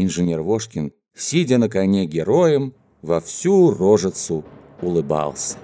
Инженер Вошкин, сидя на коне героем, во всю рожицу улыбался.